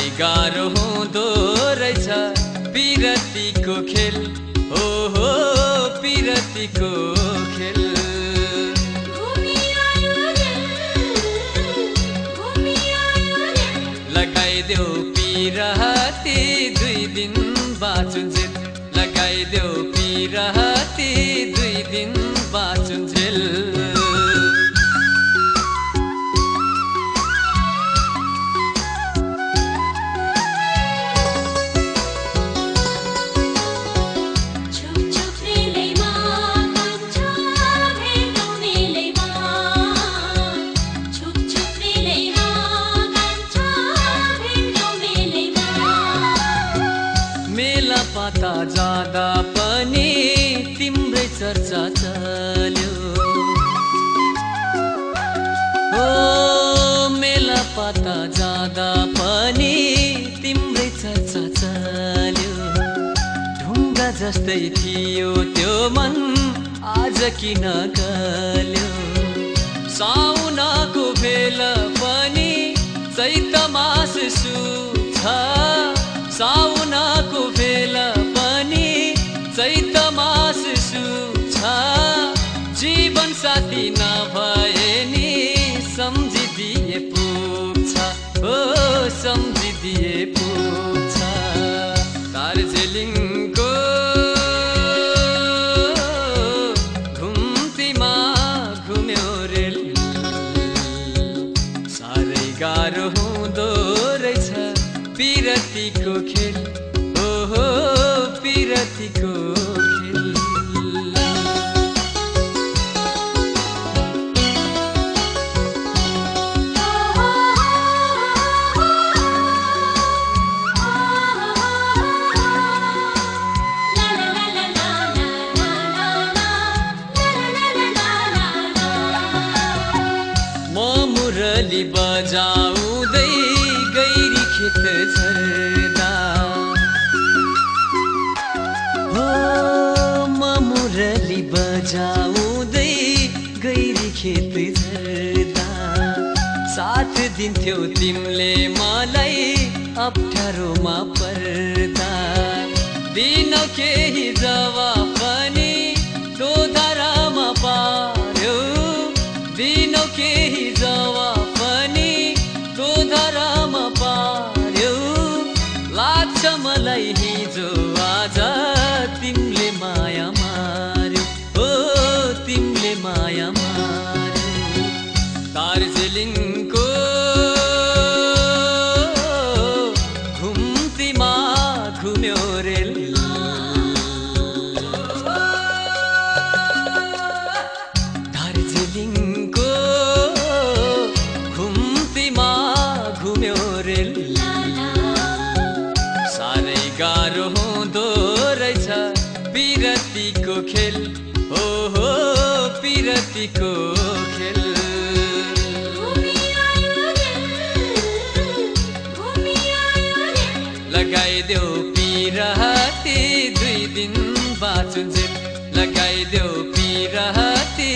कति गाह्रो हुँदो रहेछ पिरतीको खेल हो हो पिरतीको खेल। लगाइदेऊ पिराती दुई दिन बाँचुन्जेल। लगाइदेऊ पिरा पाता जाँदा पनि तिम्रै चर्चा चल्यो। हो मेला पाता जाँदा पनि तिम्रै चर्चा चल्यो। ढुङ्गा जस्तै थियो त्यो मन आज किन गल्यो। साउनको भेल पनि चैत मास छ साउनको साथी नभए नि सम्झिदिए पुग्छ। हो सम्झिदिए पुग्छ। दार्जिलिङको घुम्तीमा घुम्यो रेल। साह्रै गाह्रो हुँदो रहेछ पिरतीको खेल। ओहो पिरतीको मुरली बजाउँदै गैरी खेत झर्दा। मुरली बजाउँदै गैरी खेत झर्दा। साथ दिन्थ्यौ तिमीले मलाई अप्ठ्यारोमा पर्दा। दिनौ केही मलाई हिजो आज तिमीले माया मार्यो। हो तिमीले माया मार्यो। दार्जिलिङको घुम्तीमा घुम्यो रेल पिरतीको खेल। हो हो पिरतीको खेल। लगाइदेऊ पिरहती दुई दिन बाँचुन्जेल। लगाइदेऊ पिरहती